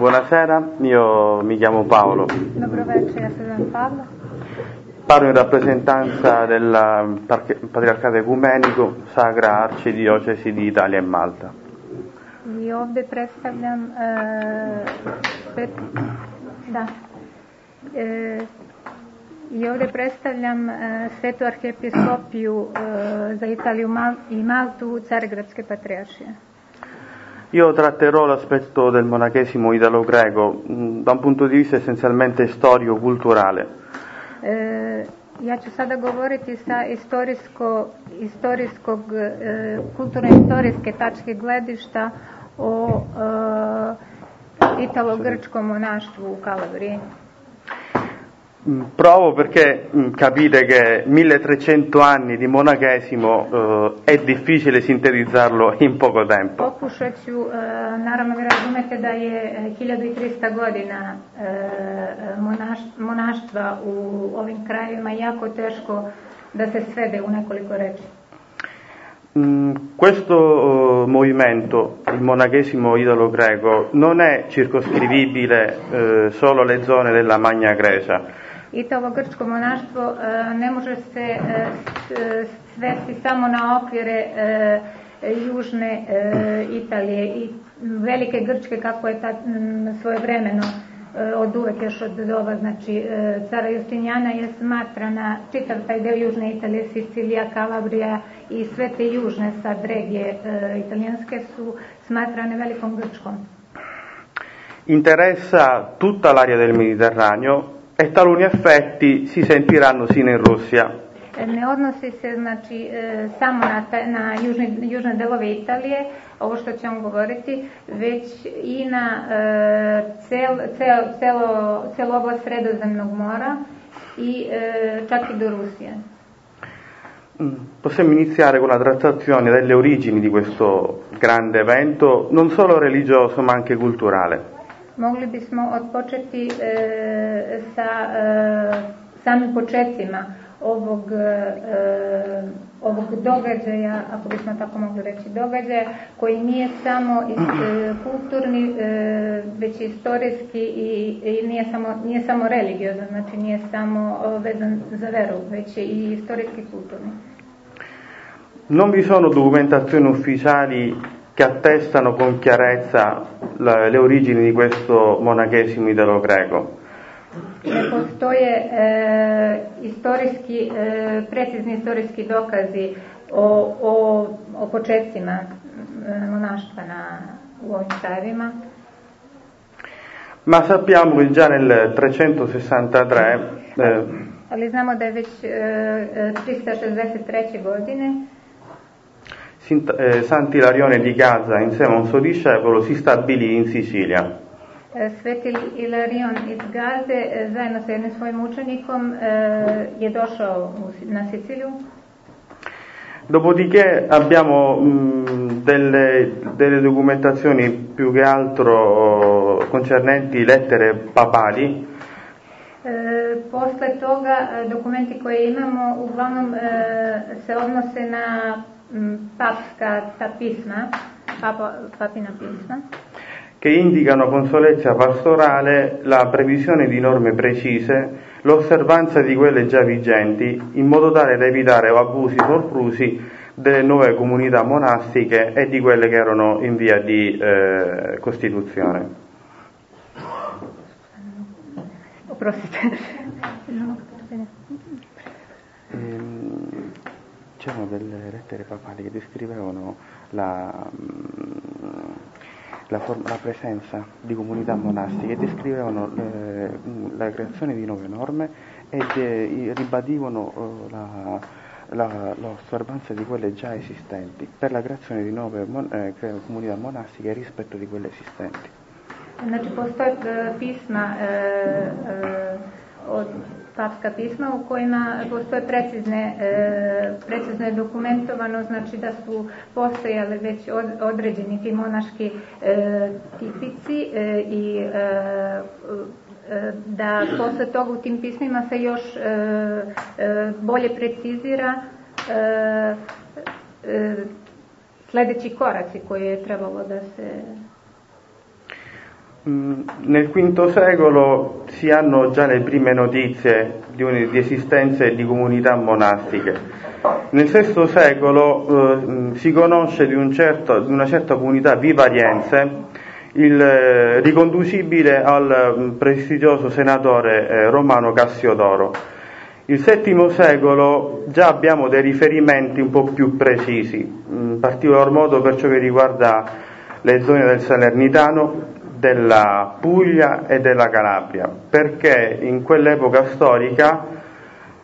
Buonasera, io mi chiamo Paolo. Dobro večer, ja se zovem Pavlo. Parlo in rappresentanza del Patriarcato Ecumenico, Sacra Arcidiocesi di Italia e Malta. I ovdje predstavljam e, svet, da, e, i ovdje predstavljam e, svetu arhiepiskopiju e, za Italiju Mal, i Maltu Carigradske patrijaršije. Io tratterò l'aspetto del monachesimo italo-greco mh, da un punto di vista essenzialmente storico-culturale. E, ja ću sada govoriti sa istorijsko, istorijskog, e, kulturno-istorijske tačke gledišta o e, italo-grčkom. Mh, Provo perché mh, capite che 1300 anni di monachesimo eh, è difficile sintetizzarlo in poco tempo. Pokušat ću, naravno vi razumete da je e, 1300 godina e, monaš, monaštva u ovim krajevima jako teško da se svede u nekoliko reči. Mm, Questo eh, movimento, il monachesimo italo-greco, non è circoscrivibile eh, solo alle zone della Magna Grecia. Italo-grčko monaštvo e, ne može se e, e, svesti samo na okvire južne Italije i velike Grčke kako je ta m, svojevremeno e, od uvek još od doba znači cara Justinijana je smatrana čitav taj deo južne Italije, Sicilija, Kalabrija i sve te južne sad regije italijanske su smatrane velikom Grčkom. Interessa tutta l'area del Mediterraneo e taluni effetti si sentiranno sino in Russia. Ne odnosi se znači samo na, na južni, južne delove Italije, ovo što ćemo govoriti, već i na cel, cel, celo, celu oblast Sredozemnog mora i čak i do Rusije. Mm, Possiamo iniziare con la trattazione delle origini di questo grande evento, non solo religioso ma anche culturale. Mogli bismo odpočeti e, sa e, samim početcima ovog, e, ovog događaja, ako bismo tako mogli reći, događaja koji nije samo is, e, kulturni, e, već i istorijski i, i nije, samo, nije samo religiozan, znači nije samo e, vezan za veru, već i istorijski kulturni. Non vi sono documentazioni ufficiali che attestano con chiarezza la- le origini di questo monachesimo italo-greco. Postoje e, istorijski, e, precizni istorijski dokazi o, o, o početcima monaštva na, u ovim krajevima, Ma sappiamo che già nel 363 eh, ali znamo da je već e, e, 363. godine eh, Sant'Ilarione di Gaza insieme a un suo discepolo si stabilì in Sicilia. e, Sveti Ilarion iz Gaze e, zajedno sa jednim svojim učenikom je došao na Siciliju. Dopodiché abbiamo mh, delle, delle documentazioni più che altro concernenti lettere papali E, posle toga dokumenti koje imamo uglavnom e, se odnose na m, papska ta pisma, papa, papina pisma, che indicano con solezza pastorale la previsione di norme precise, l'osservanza di quelle già vigenti, in modo tale da evitare abusi soprusi delle nuove comunità monastiche e di quelle che erano in via di eh, costituzione. oprostite. Ehm, C'erano delle lettere papali che descrivevano la, mm, la, form- la presenza di comunità monastiche, descrivevano eh, la creazione di nuove norme e de- ribadivano eh, la, la- l'osservanza di quelle già esistenti per la creazione di nuove mon- eh, comunità monastiche rispetto di quelle esistenti. Znači postoje e, pisma, e, e, od papska pisma u kojima postoje precizne, e, precizno je dokumentovano, znači da su postojali već od, određeni ti monaški e, tipici e, i da posle toga u tim pismima se još bolje precizira sledeći koraci koje je trebalo da se nel V secolo si hanno già le prime notizie di, un, di esistenze di comunità monastiche. Nel VI secolo eh, si conosce di, un certo, di, una certa comunità vivariense il, eh, riconducibile al mm, prestigioso senatore eh, romano Cassiodoro. Il VII secolo già abbiamo dei riferimenti un po' più precisi, in particolar modo per ciò che riguarda le zone del Salernitano, della Puglia e della Calabria, perché in quell'epoca storica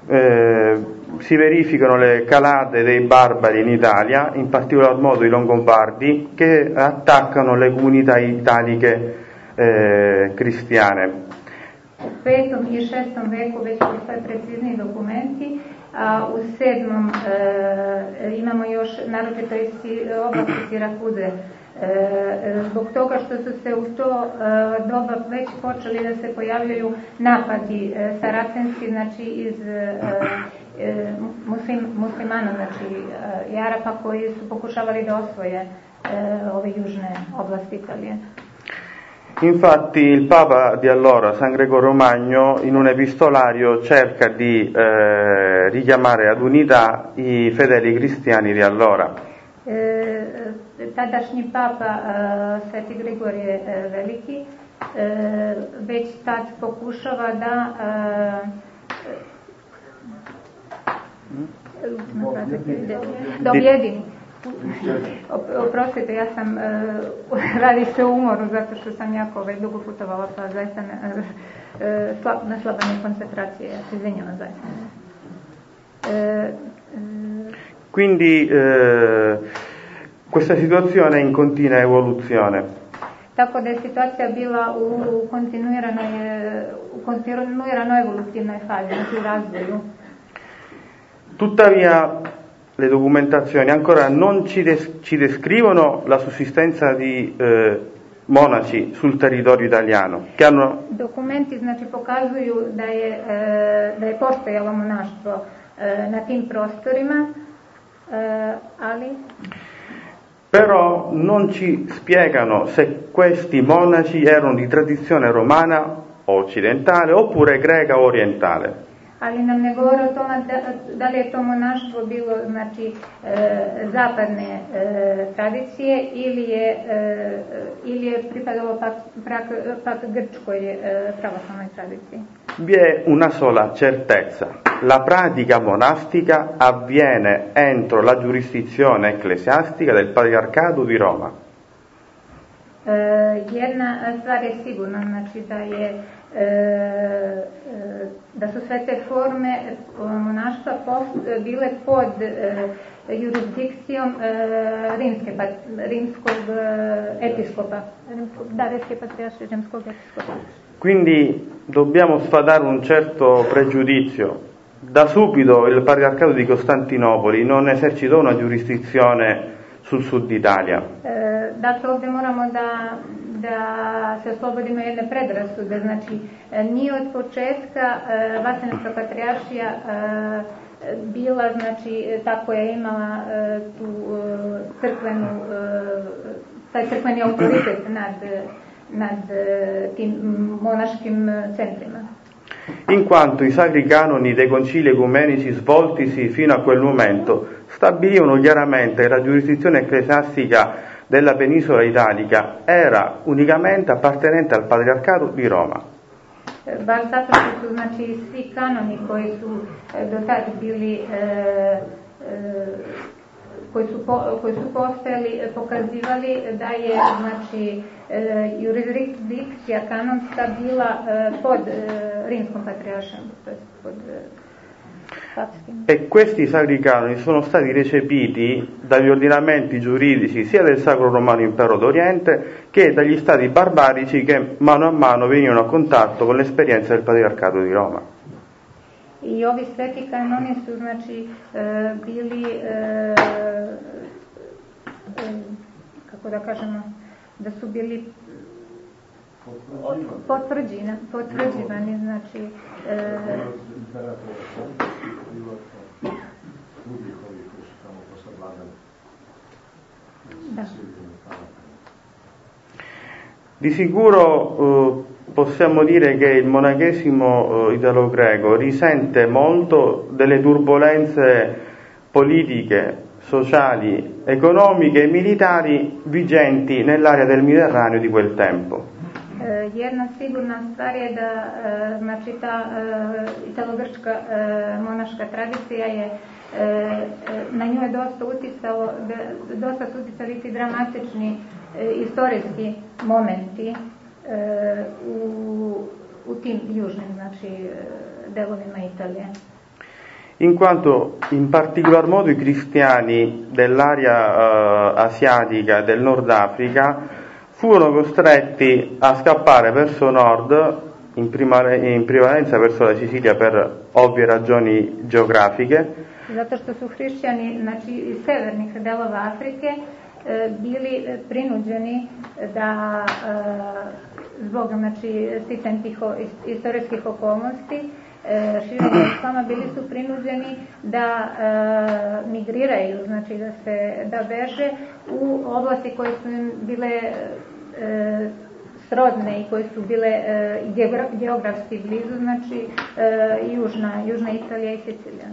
eh, si verificano le calate dei barbari in Italia, in particolar modo i Longobardi, che attaccano le comunità italiche eh, cristiane. U petom i šestom veku već postoje precizni dokumenti, a u sedmom e, imamo još naročito iz oblasti Sirakuze zbog toga što su se u to e, doba već počeli da se pojavljaju napadi saracenski, znači iz muslim, muslimana, znači i Arapa koji su pokušavali da osvoje ove južne oblasti Italije. Infatti il Papa di allora, San Gregorio Magno, in un epistolario cerca di eh, richiamare ad unità i fedeli cristiani di allora. Eh, tadašnji papa uh, Sveti Grigorije uh, Veliki uh, već tad pokušava da da objedini. Oprostite, ja sam, radi se o umoru zato što sam jako ovaj, dugo putovala pa zaista ne, slab, na slabanje koncentracije, ja se izvinjavam zaista. Quindi eh, Questa situazione è in continua evoluzione. Tako da je situacija bila u kontinuiranoj, u kontinuiranoj evolutivnoj fazi, u razvoju. Tuttavia le documentazioni ancora non ci, des- ci descrivono la sussistenza di eh, monaci sul territorio italiano. Che hanno... Dokumenti znači pokazuju da je, eh, da je postojalo monaštvo eh, na tim prostorima, eh, ali però non ci spiegano se questi monaci erano di tradizione romana occidentale oppure greca orientale. Ali nam ne govore o tome da, da li je to monaštvo bilo znači, e, zapadne e, tradicije ili je, e, ili je pripadalo pak, pak, pak grčkoj e, pravoslavnoj tradiciji. Vi è una sola certezza. La pratica monastica avviene entro la giurisdizione ecclesiastica del Patriarcato di Roma. E, jedna stvar je sigurna, znači da je da su sve te forme monaštva bile pod jurisdikcijom rimske, rimskog episkopa, da, rimske patriarše rimskog episkopa. Quindi dobbiamo sfatare un certo pregiudizio. Da subito il patriarcato di Costantinopoli non esercitò una giurisdizione sul sud Italia. E, dakle, ovdje moramo da da se oslobodimo jedne predrasude. Znači, nije od početka Vasenska patrijaršija bila, znači, ta koja je imala tu crkvenu, taj crkveni autoritet nad, nad tim monaškim centrima. In quanto i sacri canoni dei concili ecumenici svoltisi fino a quel momento stabilivano chiaramente la giurisdizione ecclesiastica della penisola italica era unicamente appartenente al patriarcato di Roma. Zato što su znači, svi kanoni koji su do tad bili e, e, koji su, po, koji su postojali, pokazivali da je znači, e, jurisdikcija kanonska bila e, pod e, rimskom je pod e, E questi sacri canoni sono stati recepiti dagli ordinamenti giuridici sia del Sacro Romano Impero d'Oriente che dagli stati barbarici che mano a mano venivano a contatto con l'esperienza del Patriarcato di Roma. I ovi sveti kanoni su znači e, bili e, e, kako da kažemo da su bili potvrđivani, potvrđivani znači e, da. Di sicuro eh, possiamo dire che il monachesimo eh, italo-greco risente molto delle turbulenze politiche, sociali, economiche e militari vigenti nell'area del Mediterraneo di quel tempo. E, Jedna sigurna stvar je da e, znači ta e, italogrčka monaška tradicija je na nju je dosta uticalo, dosta su uticali ti dramatični istorijski momenti u, u tim južnim znači delovima Italije. in quanto in particolar modo i cristiani dell'area eh, asiatica del Nord Africa furono costretti a scappare verso nord, in, prima- in prevalenza verso la Sicilia per ovvie ragioni geografiche, Zato što su znači, iz severnih delova Afrike e, bili e, prinuđeni da e, zbog znači, sticajem tih istorijskih okolnosti e, širenja islama bili su prinuđeni da e, migriraju, znači da se da beže u oblasti koje su im bile e, srodne i koje su bile e, geogra- geografski blizu, znači e, južna, južna Italija i Sicilija.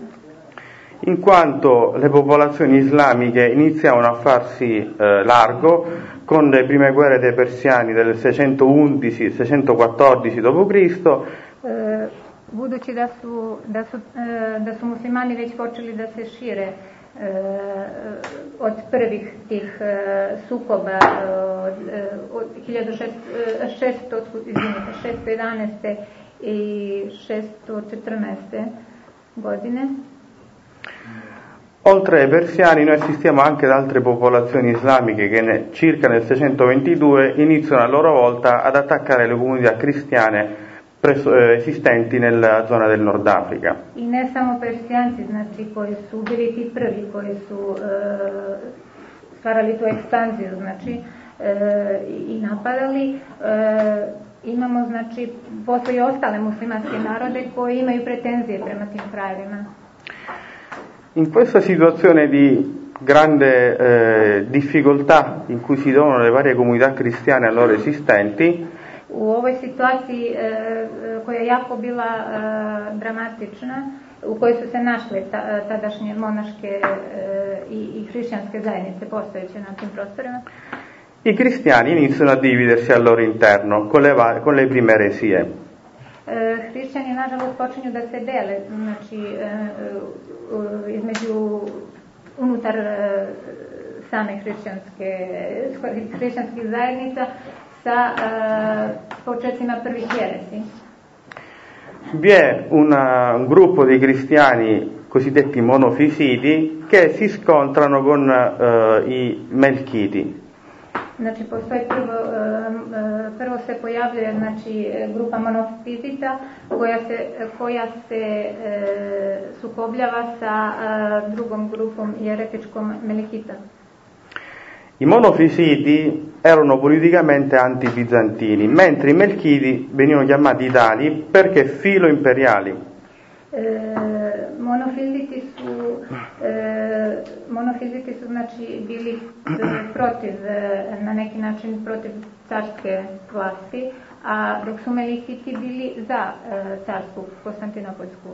in quanto le popolazioni islamiche iniziavano a farsi eh, largo con le prime guerre dei persiani del 611-614 d.C., E, budući da su, da su, da su muslimani već počeli da se šire od prvih tih sukoba od, e, od 1600, e, 600, izvinite, 611. i 614. godine. Oltre ai persiani noi assistiamo anche ad altre popolazioni islamiche che ne- circa nel 622 iniziano a loro volta ad attaccare le comunità cristiane esistenti nella zona del Nord Africa. I ne samo persijanci, znači koji su bili ti prvi koji su e, stvarali tu ekspanziju, znači e, i napadali. E, imamo, znači, postoje i ostale muslimanske narode koji imaju pretenzije prema tim krajevima. In questa situazione di grande eh, difficoltà in cui si trovano le varie comunità cristiane allora esistenti, U ovoj situaciji e, e, koja je jako bila e, dramatična, u kojoj su se našle ta, tadašnje monaške i, hrišćanske zajednice postojeće na tim prostorima, i cristiani iniziano a dividersi al loro interno con le, con le prime eresie. E, hrišćani nažalost počinju da se dele znači e, između unutar e, same hrišćanske hrišćanskih zajednica sa e, početcima prvih jeresi. Vi è una- un gruppo di cristiani cosiddetti monofisiti che si scontrano con eh, i melchiti. Znači postoji prvo, prvo se pojavljuje znači e, grupa monofizita koja se, koja se e, sukobljava sa drugom grupom jeretičkom Melekita. I monofisiti erano politicamente anti-bizantini, mentre i melchiti venivano chiamati tali perché filo imperiali. E, monofiziti su e, monofiziti su znači bili protiv na neki način protiv carske vlasti, a dok su Melikiti bili za e, carsku Konstantinopoljsku.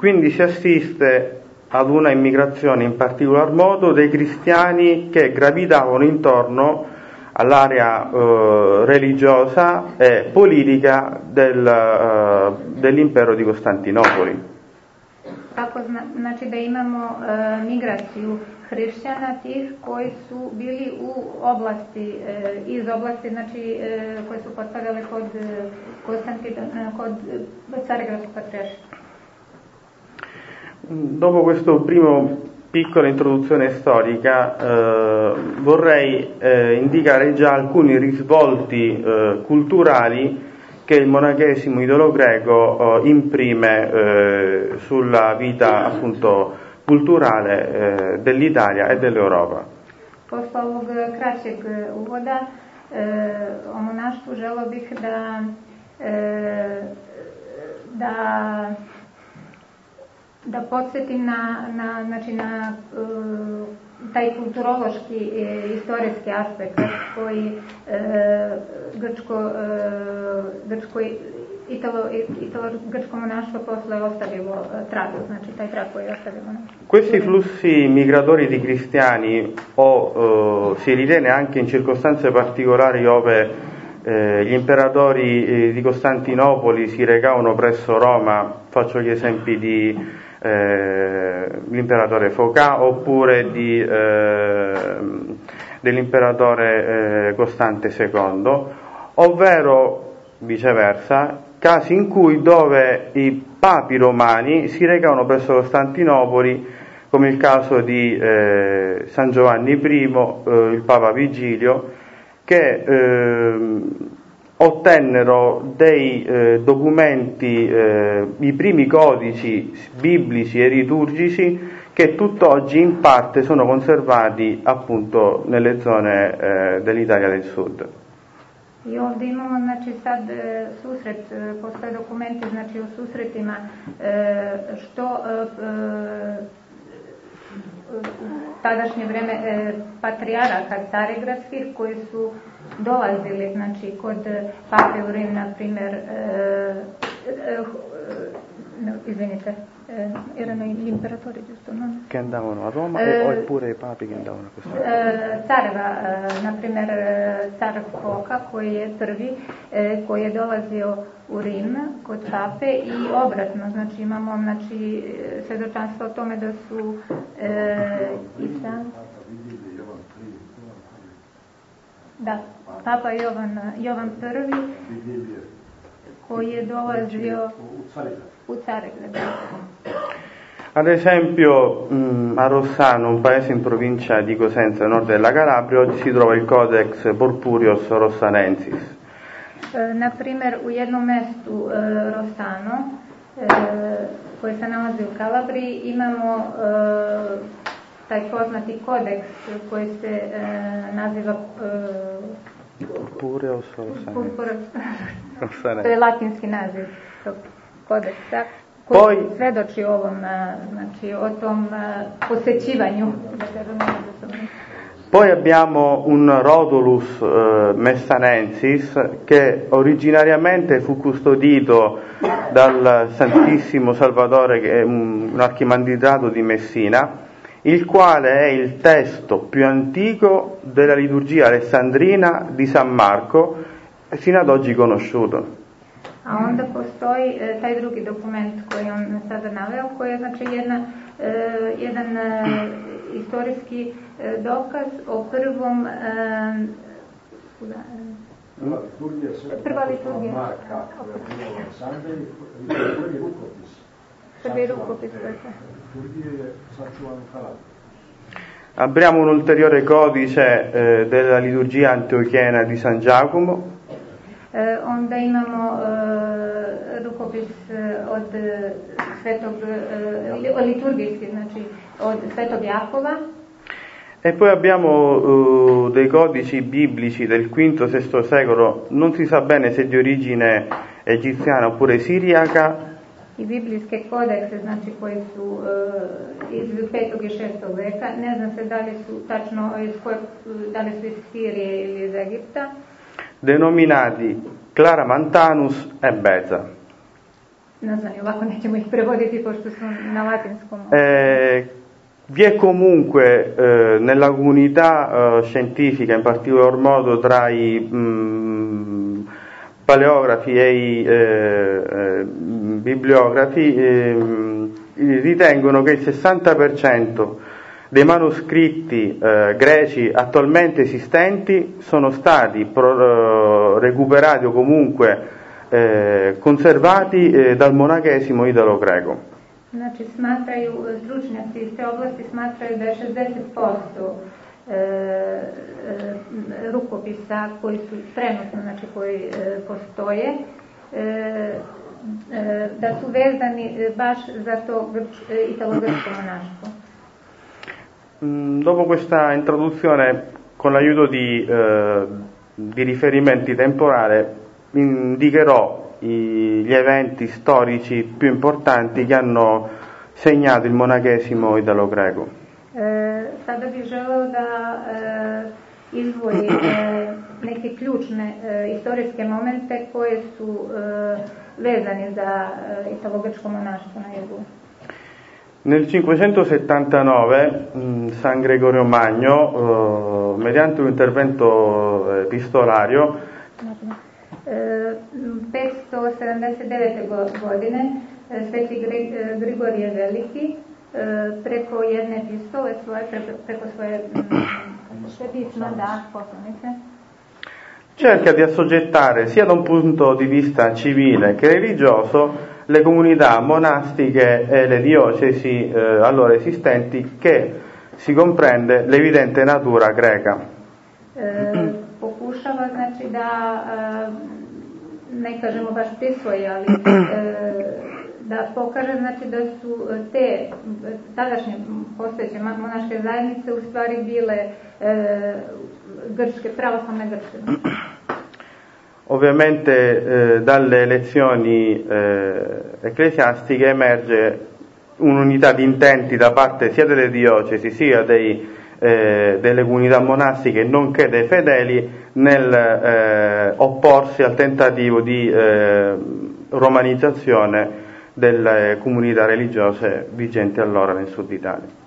Quindi si assiste ad una immigrazione in particolar modo dei cristiani che gravitavano intorno all'area eh, religiosa e politica del, eh, dell'impero di Costantinopoli. Tako zna, znači da imamo e, migraciju hrišćana tih koji su bili u oblasti, e, iz oblasti znači e, koje su potpadale kod Konstantina, kod Carigradskog patrijaršta. Dopo questa prima piccola introduzione storica eh, vorrei eh, indicare già alcuni risvolti eh, culturali che il monachesimo idolo-greco eh, imprime eh, sulla vita appunto culturale eh, dell'Italia e dell'Europa. Posle ovog kraćeg uvoda o monaštvu želo bih da, da, da podsjetim na, na, znači na taj kulturološki i istorijski aspekt koji e, grčko, e, grčko Italo, Italo grčko monaštvo posle je ostavilo tragu, znači taj trag koji je ostavilo. Questi flussi migratori di cristiani o eh, si ritiene anche in circostanze particolari ove eh, gli imperatori eh, di Costantinopoli si recavano presso Roma, faccio gli esempi di eh, l'imperatore Focà oppure di, eh, dell'imperatore eh, Costante II, ovvero viceversa, casi in cui dove i papi romani si recavano presso Costantinopoli, come il caso di eh, San Giovanni I, eh, il Papa Vigilio, che eh, ottennero dei eh, documenti, eh, i primi codici biblici e liturgici che tutt'oggi in parte sono conservati appunto nelle zone eh, dell'Italia del Sud. I ovdje imamo znači sad susret, e, postoje dokumenti znači o susretima što u tadašnje vreme patrijaraka carigradskih koji su dolazili znači kod pape u Rim na primjer no, izvinite eh, erano gli imperatori, giusto? No? Che andavano a Roma eh, oppure i papi che andavano a questo eh, Careva, eh, na primjer eh, car Koka koji je prvi eh, koji je dolazio u Rim kod pape i obratno, znači imamo znači, svedočanstvo o tome da su eh, i sam da, papa Jovan, Jovan prvi koji je dolazio u Carigrad. Ad esempio mh, a Rossano, un paese in provincia di Cosenza, nord della Calabria, oggi si trova il Codex Purpurios Rossanensis. Na primjer, u jednom mestu Rossano, koje se nalazi u Kalabriji, imamo e, taj poznati kodeks koji se e, naziva e, Rossanensis. To je latinski naziv tog kodeksa koji Poi, svedoči ovom, znači, o tom posećivanju. Poi abbiamo un Rodulus eh, messanensis che originariamente fu custodito dal Santissimo Salvatore, che è un, archimandidato di Messina, il quale è il testo più antico della liturgia alessandrina di San Marco, fino ad oggi conosciuto. A onda postoji e, taj drugi dokument koji on sada naveo, koji je znači jedna, e, jedan e, istorijski e, dokaz o prvom e, Prva liturgija. Marka, prvi rukopis. Prvi rukopis, Liturgije je sačuvan u Abbiamo un ulteriore codice eh, della liturgia antiochiena di San Giacomo, E, onda imamo e, rukopis e, od svetog, liturgijski, znači od svetog Jakova. E poi abbiamo dei codici biblici del V-VI secolo, non si sa bene se di origine egiziana oppure siriaca. I biblijske kodekse, znači koji su uh, iz 5. i 6. veka, ne zna se da li su tačno iz koje, da li su iz Sirije ili iz Egipta denominati Claramantanus e Beza. Ne znam, ovako nećemo ih prevoditi pošto su na latinskom. Eh, vi è comunque eh, nella comunità eh, scientifica, in particolar modo tra i mh, mm, paleografi e i eh, eh, bibliografi, ehm, ritengono che il 60% dei manoscritti eh, greci attualmente esistenti sono stati pro, eh, recuperati o comunque eh, conservati eh, dal monachesimo idalo-greco. Znači smatraju, stručnjaci iz te oblasti smatraju da je 60% e, e, rukopisa koji su trenutno, znači koji e, postoje, da su vezani baš za to grč, italo-grčko monaštvo. Mm, dopo questa introduzione, con l'aiuto di, eh, di riferimenti temporali, indicherò i, gli eventi storici più importanti che hanno segnato il monachesimo italo-greco. Eh, sada bih želeo da e, izdvoji neke ključne istorijske momente koje su e, vezani za italogačko monaštvo na jugu. Nel 579 mh, San Gregorio Magno, eh, mediante un intervento epistolario, E, 579. go- godine Sveti Grigorije Veliki preko jedne epistole svoje, preko, svoje mm, pisma, da, poslanice, cerca di assoggettare sia da un punto di vista civile che religioso le comunità monastiche e le diocesi eh, allora esistenti che si comprende l'evidente natura greca. e, pokušava znači da e, ne kažemo baš prisvoji, ali e, da pokaže znači da su te tadašnje postojeće monaške zajednice u stvari bile e, grčke, pravoslavne grčke. Ovviamente eh, dalle lezioni eh, ecclesiastiche emerge un'unità di intenti da parte sia delle diocesi sia dei, eh, delle comunità monastiche nonché dei fedeli nel eh, opporsi al tentativo di eh, romanizzazione delle comunità religiose vigenti allora nel sud Italia.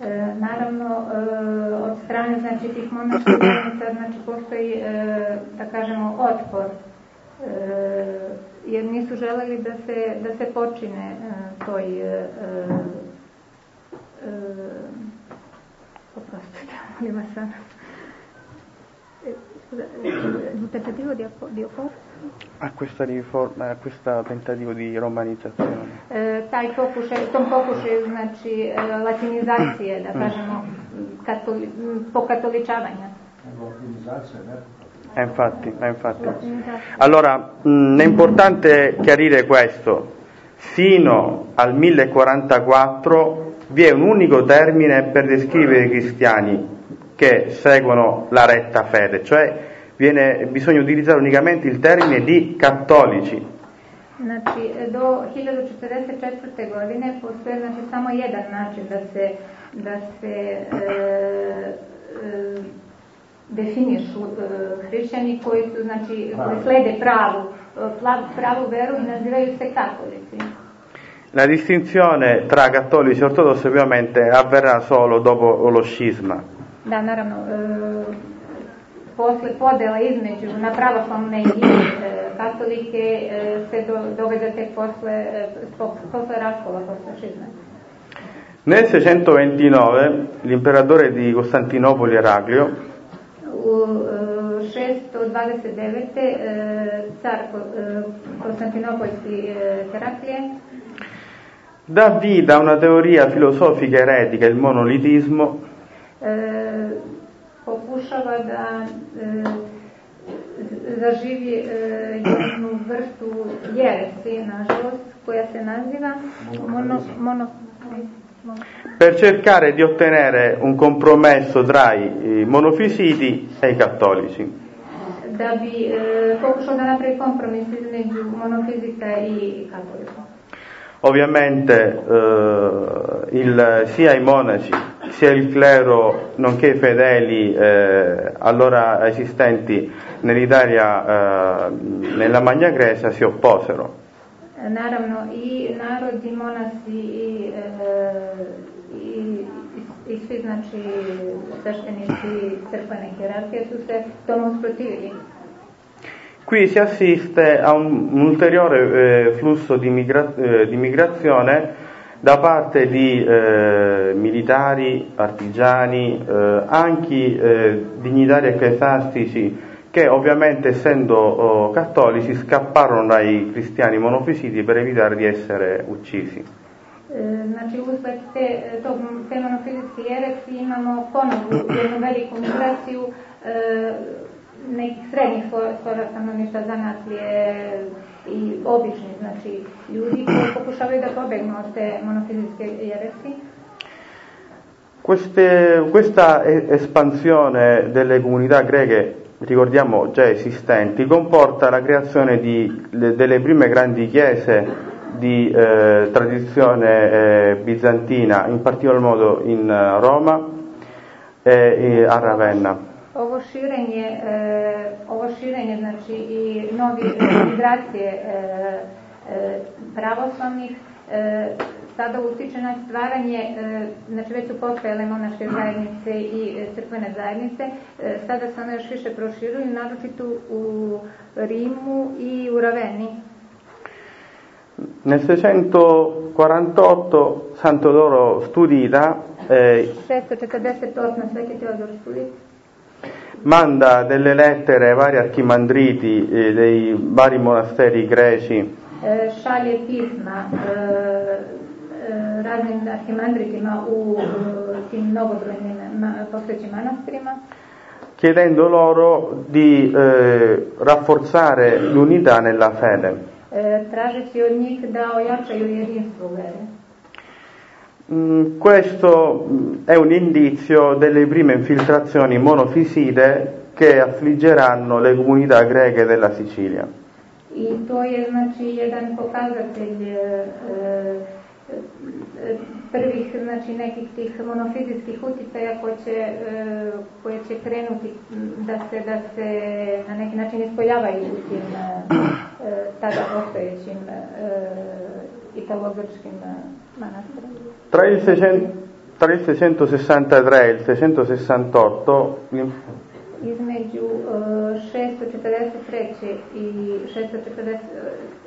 E, naravno, e, od strane znači, tih zajednica znači, postoji, e, da kažemo, otpor, e, jer nisu želeli da se, da se počine e, toj e, e, oprostite, molim vas. E, eh, tentativo di, di opporsi? A questa, riforma, a questo tentativo di romanizzazione. E, taj pokušaj, tom pokušaju znači e, latinizacije, da kažemo, katoli, m, pokatoličavanja. Eh, infatti, eh, infatti. Latinizacija. Allora, mh, è importante chiarire questo. Fino al 1044 vi è un unico termine per descrivere i cristiani che seguono la retta fede, cioè viene, bisogna utilizzare unicamente il termine di cattolici. Znači, do 1044. godine postoje znači, samo jedan način da se, da se e, e, definišu e, hrišćani koji su, znači, koji slede pravu, pravu veru i nazivaju se katolici. La distinzione tra cattolici e ortodossi ovviamente avverrà solo dopo lo scisma. Da, naravno, e, posle podela između na pravoslavne i e, katolike e, se do, događa tek posle, e, po- posle raskola, posle šizme. Nel 629 l'imperatore di Costantinopoli Eraclio U e, 629. e, car Ko- e, Konstantinopoljski e, Heraklije dà vita a una teoria filosofica eretica, il monolitismo, pokušava da e, zaživi e, jednu vrstu jeresi, nažalost, koja se naziva mono, mono, per cercare di ottenere un compromesso tra i monofisiti e i cattolici. da bi e, pokušao da napravi kompromis između monofizika i katolika. Ovviamente eh, il- sia i monaci sia il clero nonché i fedeli eh, allora esistenti nell'Italia, eh, nella Magna Grecia si opposero. E, Naravno, i narod, i monasi, i, e, i, i svi, znači, crkvene hierarhije su se tomu usprotivili. Qui si assiste a un, un ulteriore eh, flusso di, migra- eh, di migrazione da parte di eh, militari, artigiani, eh, anche eh, dignitari ecclesiastici che ovviamente essendo oh, cattolici scapparono dai cristiani monofisiti per evitare di essere uccisi. Znači, usled te, tog, te monofizitske jeresi imamo ponovu jednu veliku migraciju nekih srednjih slojeva stanovništva, zanatlije i obični, znači, ljudi koji pokušavaju da pobegnu od te monofizitske jeresi. Queste- questa e- espansione delle comunità greche, ricordiamo già esistenti, comporta la creazione di- le- delle prime grandi chiese di eh, tradizione eh, bizantina, in particolar modo in eh, Roma, e, a Ravenna. Ovo širenje, e, ovo širenje znači i novi migracije e, e, pravoslavnih e, sada utiče na stvaranje, e, znači već su postojale monaške zajednice i e, crkvene zajednice, e, sada se one još više proširuju, naročito u Rimu i u Raveni. Nel 648 Sant'Odoro Studita eh, 648. Sveti Teodor Studit manda delle lettere ai vari archimandriti eh, dei vari monasteri greci šalje pisma e, e, raznim arhimandritima u tim mnogobrojnim postojećim manastirima, chiedendo loro di eh, rafforzare l'unità nella fede. tražeći od njih da ojačaju jedinstvo. Mm, questo mm, è un indizio delle prime infiltrazioni monofiside che affliggeranno le comunità greche della Sicilia. I to je znači jedan pokazatelj prvih znači nekih tih monofizijskih uticaja koje će, koje će krenuti da se, da se na neki način ispoljavaju u tim tada postojećim e, italogrčkim e, manastirima. Tra il, 600 tra il 663 e il 668 l'im- Između e, 643. i 640,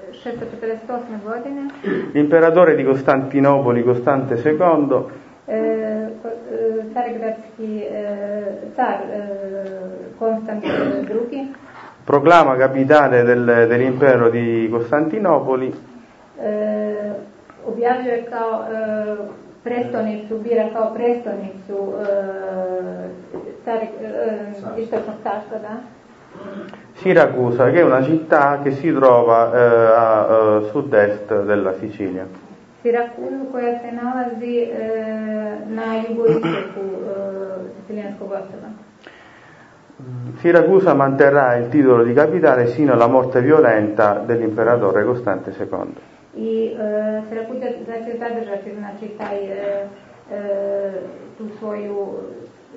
e, 648. godine l'imperatore di Costantinopoli, Costante II, e, ko- e, carigradski e, car e, Konstant II proclama capitale del- dell'impero di Costantinopoli e, objavljuje kao e, prestolnicu, bira kao prestolnicu e, carig, e, istočnog carstva, da? Siracusa, che è una città che si trova eh, a eh, sud-est della Sicilia. Sirakuzu koja se nalazi e, na jugoistoku e, ostrava. Siracusa manterrà il titolo di capitale sino alla morte violenta dell'imperatore Costante II. I e, Sirakuza da će zadržati znači taj e, tu svoju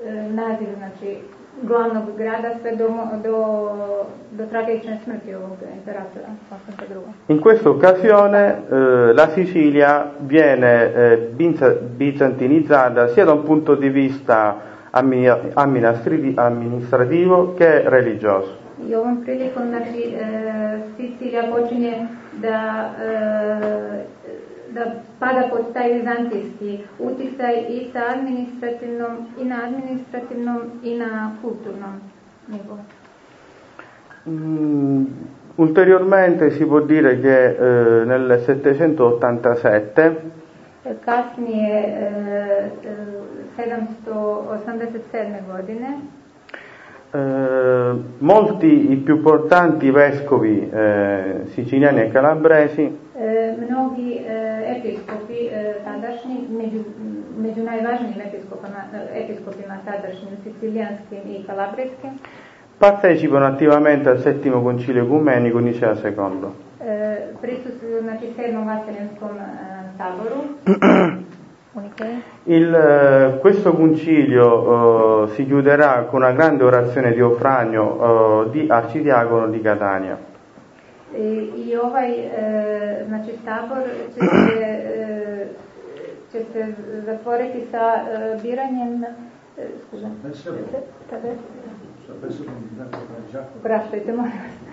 e, naziv znači glavnog grada sve do, do, do tragične smrti ovog imperatora. In questa occasione eh, la Sicilia viene eh, bizantinizzata sia da un punto di vista ammini- amministrati- amministrativo che religioso. I ovom prilikom znači e, Sicilija počinje da e, da spada pod taj vizantijski uticaj i sa administrativnom i na administrativnom i na kulturnom nivou. Mm, ulteriormente si può dire che eh, nel 787 E, Kasnije e, e, 787. godine eh, molti i più importanti vescovi eh, siciliani e calabresi e, mnogi e, episkopi e, tadašnji među, među najvažnijim episkopama, episkopima tadašnjim sicilijanskim i kalabrijskim partecipano attivamente al settimo concilio ecumenico Nicea II. e, prisustvuju znači sedmom vaseljenskom e, saboru Unikej. Il, eh, questo concilio eh, si chiuderà con una grande orazione di Ofragno eh, di arcidiacono di Catania. I, ovaj e, znači sabor će se, e, će se zatvoriti sa biranjem skužem, Besedom. sa bes- Sa besedom nekog đaka. Opraštajte, molim vas.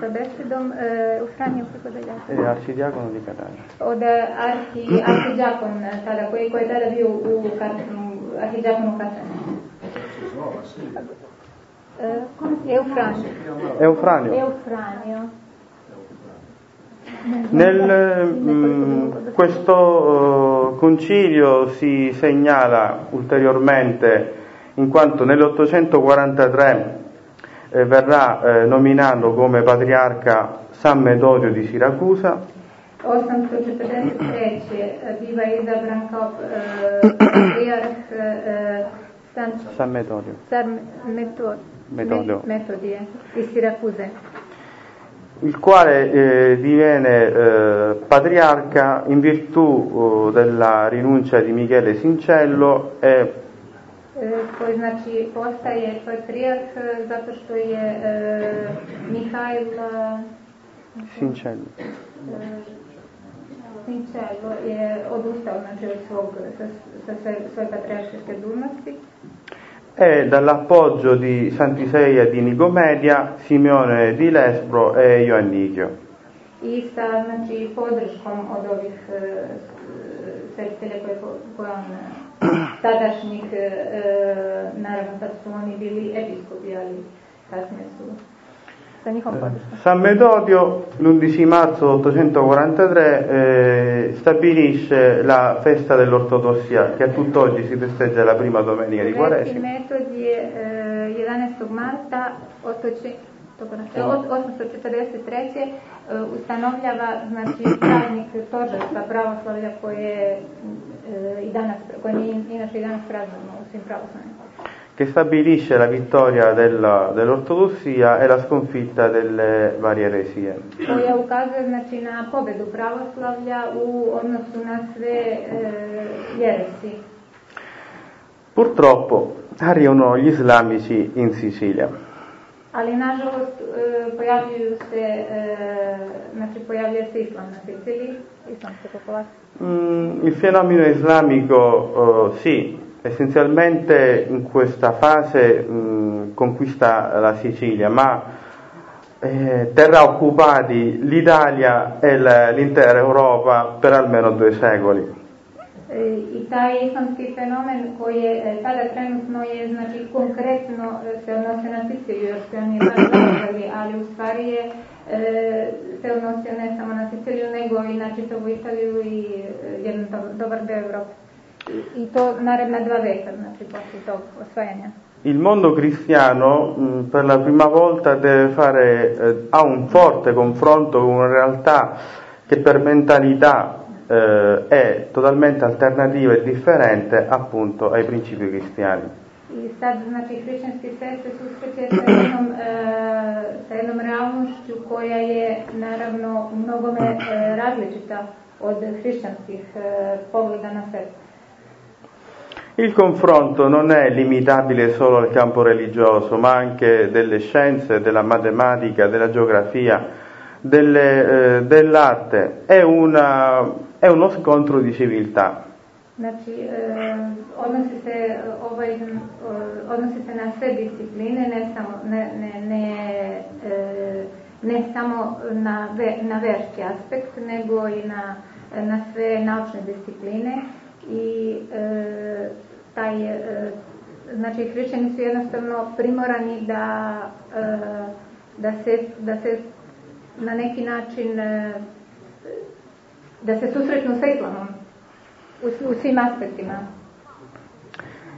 Sa besedom e, u Franju prepodaljaka. Eh, arcidiacono di Catania. Od arhi, arhiđakon e, tada, koji, koji je tada bio u Katanu, arhiđakon u Katanu. Se zvala Silja. E, Eufranio. Eufranio. Eufranio. Nel, mm, questo eh, concilio si segnala ulteriormente in quanto nell'843 eh, verrà eh, nominato come patriarca San Metodio di Siracusa 843. biva izabran kao e, patrijarh e, San San Metodio. Metod, Metodio. Me- Metodije iz Sirakuze. il quale eh, diviene eh, patriarca in virtù eh, della rinuncia di Michele Sincello E, koji znači postaje patrijarh e, zato što je e, Mihajl e, Sincello. Sinčelo je odustao znači, od svog, sa, sa svoje patrijarške dužnosti e dall'appoggio di Santiseia di Nicomedia, Simeone di Lesbro e Ioannichio. i sa znači, podrškom od ovih e, svetitelja koje, koje on e, tadašnjih, e, naravno tad su oni bili episkopi, ali kasnije su sa podrškom. San Metodio l'11 marzo 843 eh, stabilisce la festa dell'ortodossia che a tutt'oggi si festeggia la prima domenica di Quaresima. metod je e, 11. marta dobro, od- 843. e, ustanovljava znači praznik tožarstva pravoslavlja koje i danas, koje inače i danas praznujemo u svim pravoslavnim. che stabilisce la vittoria della- dell'ortodossia e la sconfitta delle varie eresie. koja ukazuje znači na pobedu pravoslavlja u odnosu na sve jeresi. Purtroppo arrivano gli islamici in Sicilia. Ali nažalost e, pojavljuju se, znači pojavljuje se islam na Siciliji, islamska populacija. Mm, il fenomeno islamico, eh, sì, essenzialmente in questa fase mm, conquista la Sicilia, ma eh, terrà occupati l'Italia e l'intera Europa per almeno due secoli. I taj islamski fenomen koji je sada trenutno je znači konkretno se odnosi na Siciliju jer su oni baš zauzeli, ali u stvari je se odnosio ne samo na Siciliju nego i na čitavu Italiju i jedan do- dobar deo Europe. I, to naredna dva veka, znači posle tog osvajanja. Il mondo cristiano mm, per la prima volta deve fare, eh, ha un forte confronto con una realtà che per mentalità eh, è totalmente alternativa e differente appunto ai principi cristiani. I sad, znači, hrišćanski svet se susreće sa jednom, e, sa jednom realnošću koja je, naravno, u mnogome e, različita od hrišćanskih e, pogleda na svet. Il confronto non è limitabile solo al campo religioso, ma anche delle scienze, della matematica, della geografia, delle, eh, dell'arte. È, una- è uno scontro di civiltà. Znači, e, odnosi se, ovaj, e, odnosi se na sve discipline, ne samo, ne, ne, ne, e, ne samo na, ve, na verski aspekt, nego i na, na sve naučne discipline i e, taj, e, znači hrišćani su jednostavno primorani da, e, da, se, da se na neki način e, da se susretnu sa islamom u, u svim aspektima.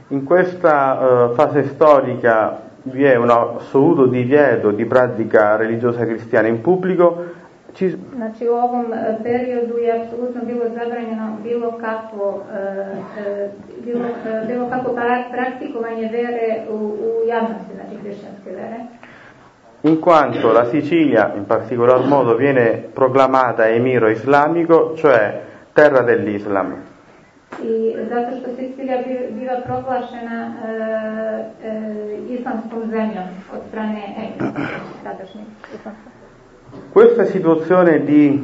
In questa eh, fase storica vi è un assoluto divieto di pratica religiosa cristiana in pubblico. Ci- Znači u ovom e, periodu je apsolutno bilo zabranjeno bilo kakvo, e, e, bilo, e, bilo kakvo pra- praktikovanje vere u, u javnosti, znači hrišćanske vere. In quanto la Sicilia in particolar modo viene proclamata emiro islamico, cioè terra dell'Islam. I zato što Sicilija bi- biva proglašena e, e, islamskom zemljom od strane tadašnjeg islamskog. Questa situazione di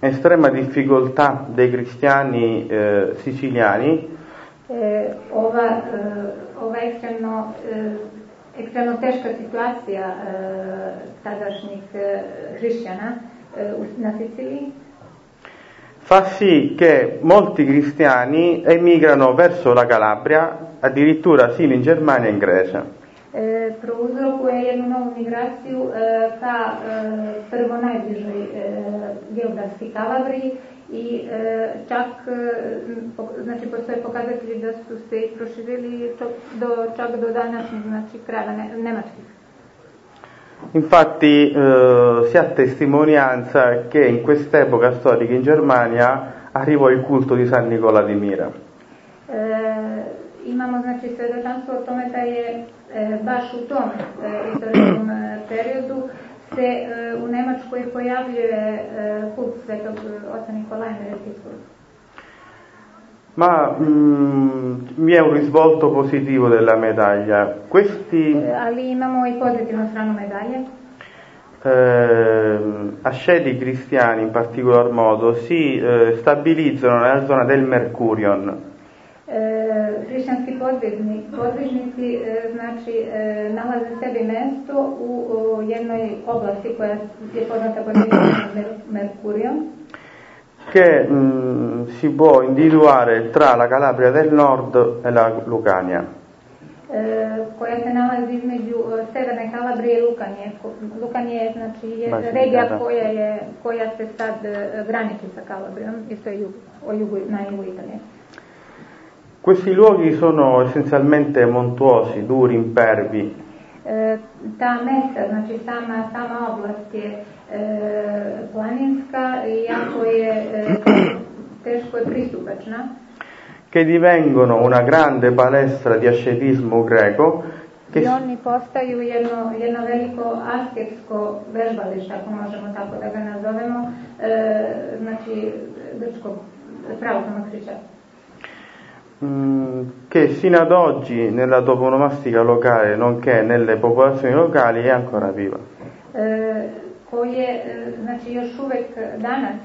estrema difficoltà dei cristiani eh, siciliani E, ova, e, ova ekstremno, e, ekstremno teška situacija e, tadašnjih e, hrišćana e, na Siciliji fa sì che molti cristiani emigrano verso la Calabria, addirittura sino in Germania e in Grecia. e, prouzrokuje jednu novu migraciju e, ka e, prvo najbližoj e, geografski Kalabriji i e, čak, e, po- znači postoje pokazatelji da su se i proširili čak do, čak do današnjih znači, krajeva ne, nemačkih. Infatti eh, si ha testimonianza che in quest'epoca storica in Germania arrivò il culto di San Nicola di Mira. E, imamo znači svedočanstvo o tome da je e, baš u tom e, istorijskom periodu se e, u Nemačkoj pojavljuje kult svetog oca Nikolaja Neretijskog? Ma mm, vi è un risvolto positivo della medaglia. Questi Ali imamo i pozitivnu stranu medalje. eh, asceti cristiani in particolar modo si eh, stabilizzano nella zona del Mercurion, E, hrišćanski podvižni, podvižnici e, znači e, nalaze sebi mesto u o, jednoj oblasti koja je poznata pod imenom Mer- Merkurijom. che mm, si può individuare tra la Calabria del Nord e la Lucania. e, koja se nalazi između e, Severne Kalabrije i Lukanije. Lukanije je znači je Baš regija da, da. koja je koja se sad e, graniči sa Kalabrijom, je jug, o jugu, na jugu Italije. Questi luoghi sono essenzialmente montuosi, duri, impervi, E, ta mesta, znači sama, sama oblast je e, planinska i jako je e, teško je pristupačna che divengono una grande palestra di ascetismo greco che i oni postaju jedno, jedno veliko asketsko vežbalište, ako možemo tako da ga nazovemo, e, znači grčkog pravoslavnog hrišćanstva. Mm, che sino ad oggi nella toponomastica locale, nonché nelle popolazioni locali, è ancora viva. koje znači još uvek danas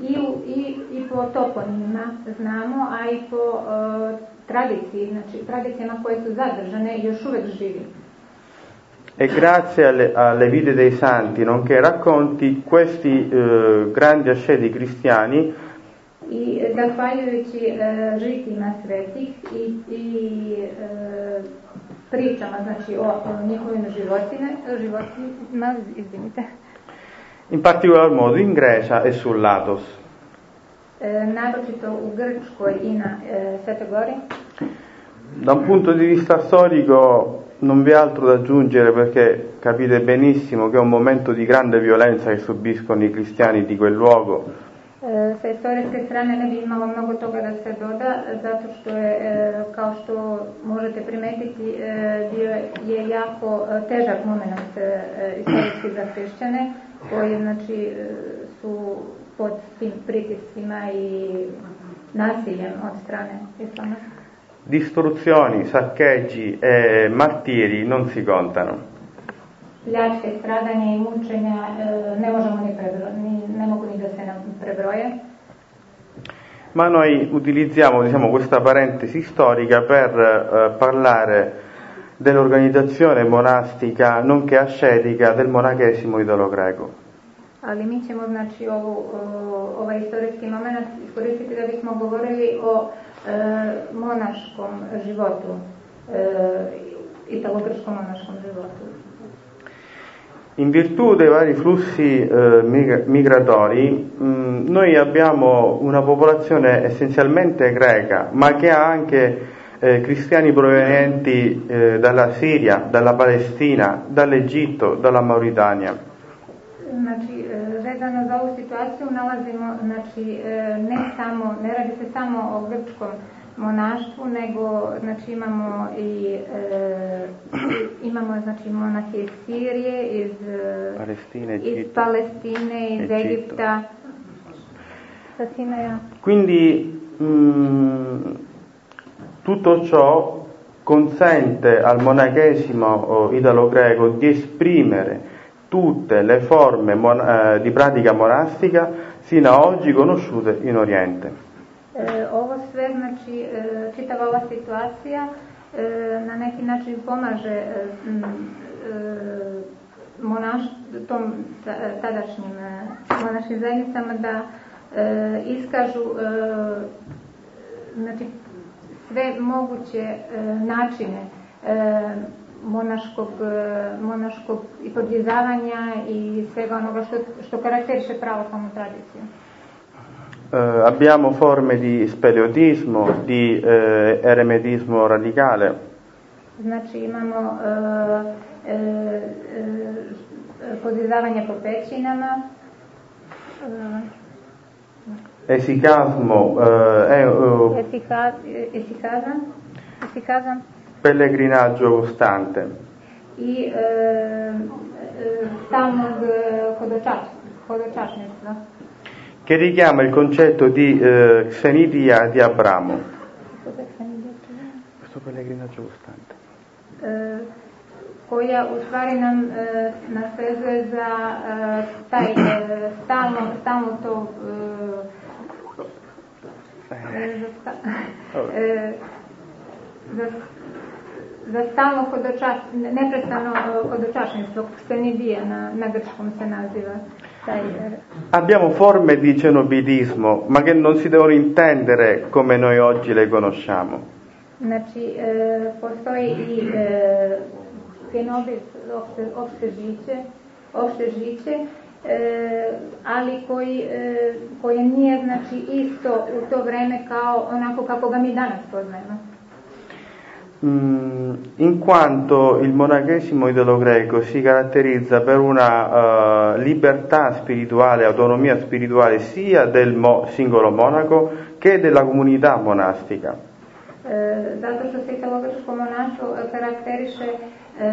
i, u- i, i po toponima znamo, a i po e, tradiciji, znači tradicijama koje su zadržane još uvek živi. E grazie alle, alle vite dei santi, nonché racconti, questi eh, grandi asceti cristiani I zahvaljujući e, žicima svetih i, i e, pričama znači o, o njihovim životine, životima, izvinite, in particolar modo in Grecia e sul Latos. e, naročito u Grčkoj i na e, Svetoj Gori. Da un punto di vista storico non vi è altro da aggiungere perché capite benissimo che è un momento di grande violenza che subiscono i cristiani di quel luogo, Sa istorijske strane ne bi imalo mnogo toga da se doda, zato što je, e, kao što možete primetiti, e, bio je- jako e, težak moment e, e, istorijski za hrišćane, koji znači e, su pod tim pritiscima i nasiljem od strane islama. distruzioni, saccheggi e martiri non si contano. Pljačke, stradanje i mučenja e, ne možemo ni, prebro, ni ne mogu ni da se nam prebroje. Ma noi utilizziamo diciamo, questa parentesi storica per eh, parlare dell'organizzazione monastica nonché ascetica del monachesimo idolo-greco. Ali mi ćemo znači ovu, ovaj istorijski moment iskoristiti da bismo govorili o e, monaškom životu, e, italogrčkom monaškom životu. In virtù dei vari flussi eh, mig- migratori, mh, noi abbiamo una popolazione essenzialmente greca, ma che ha anche eh, cristiani provenienti eh, dalla Siria, dalla Palestina, dall'Egitto, dalla Mauritania. Znači, vezano za ovu situaciju nalazimo, znači, e, ne samo, ne radi se samo o grčkom monaštvu, nego, znači, imamo i, e, imamo, znači, monahe iz Sirije, iz, e, Palestina, iz Egitto. Palestine, iz. Egipta. Quindi mh, tutto ciò consente al monachesimo italo-greco di esprimere tutte le forme mon- eh, di pratica monastica sino a oggi conosciute in Oriente. E, ova situacija e, na neki način pomaže e, e, monaš, tom ta- tadašnjim monaškim zajednicama da iskažu znači, sve moguće načine monaškog, monaškog i podvizavanja i svega onoga što, što karakteriše pravoslavnu tradiciju. Eh, abbiamo forme di speleotismo, di eh, eremetismo radicale, Znači imamo e, e, e, podizavanje po pećinama, esicasmo, eh, è, eh, esika, esikazam, esikazam, pellegrinaggio costante. i e, e, stalnog hodočačništva. Che richiama il concetto di eh, xenidia di Abramo. Questo pellegrinaggio costante. Koja u stvari nam e, nas vezuje za e, taj e, stalno, stalno to za, sta- e, za, za stalno hodočas, neprestano hodočašništvo, ksenidija na, na grčkom se naziva. Abbiamo forme di cenobidismo, ma che non si devono intendere come noi oggi le conosciamo. Znači, e, postoji i e, fenobis, opšte, opšte žiće, opšte žiće, e, ali koji, e, koje nije znači isto u to vreme kao onako kako ga mi danas poznajemo. Mm, in quanto il monachesimo idolo-greco si caratterizza per una eh, libertà spirituale, autonomia spirituale sia del mo- singolo monaco che della comunità monastica. E, zato što se italogačko monaštvo e, karakteriše e,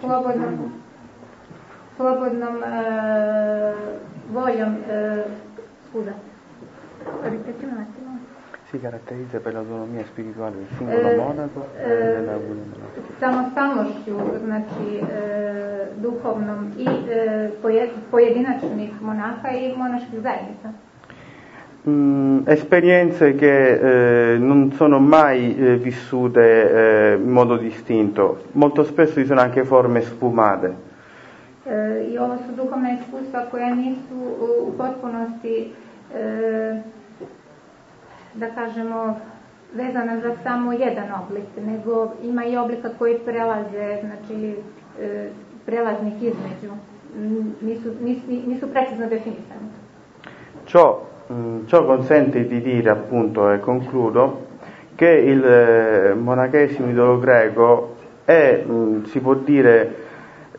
slobodnom, slobodnom e, voljom scusa. Ripetimo un attimo. Si caratterizza per l'autonomia spirituale del singolo E, monaco e e, della samostalnošću, znači duhovnom i e, poje- pojedinačnih monaha i monaških zajednica. Mm, esperienze che eh, non sono mai eh, vissute eh, in modo distinto, molto spesso ci sono anche forme sfumate. I ovo su duhovna iskustva koja nisu u, potpunosti, da kažemo, vezana za samo jedan oblik, nego ima i oblika koji prelaze, znači prelaznih između, nisu, nisu, nisu precizno definisani. Ciò, mm, ciò consente di dire appunto, e concludo, che il eh, monachesimo idolo-greco è, mm, si può dire,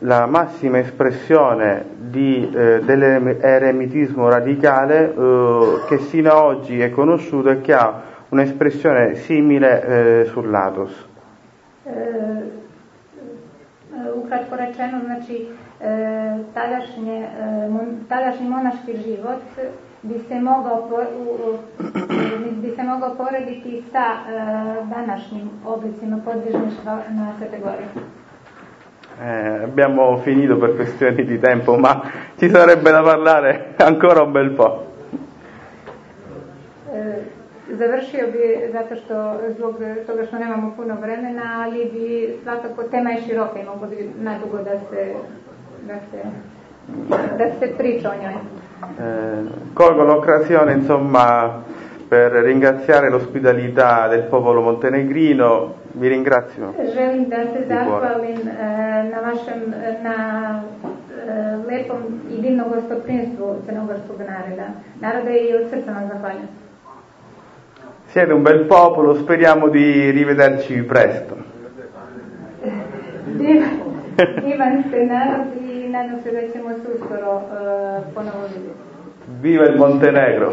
la massima espressione di, eh, dell'eremitismo radicale eh, che sino ad oggi è conosciuto e che ha un'espressione simile eh, sull'Atos. E, e, ukratko rečeno, znači e, tadašnje, tadašnji monaški život bi se mogao, po- u- bi se mogao porediti sa današnjim oblicima podvižništva na Svete Gori. Eh, abbiamo finito per questioni di tempo, ma ci sarebbe da parlare ancora un bel po'. E, Završio bi zato što zbog toga što nemamo puno vremena, ali bi svakako tema je široka i mogu bi nadugo da se, da se, da se priča o njoj. Eh, colgo l'occasione insomma per ringraziare l'ospitalità del popolo montenegrino, vi ringrazio. Želim da se I Bora. zahvalim e, na vašem, e, na e, lepom i divnom gostoprinstvu crnogorskog naroda. Naroda i od srca vam zahvaljujem. Siete un bel popolo, speriamo di rivederci presto. Divan, ste narod i nadam se da ćemo se uskoro e, ponovo vidjeti. Viva il Montenegro!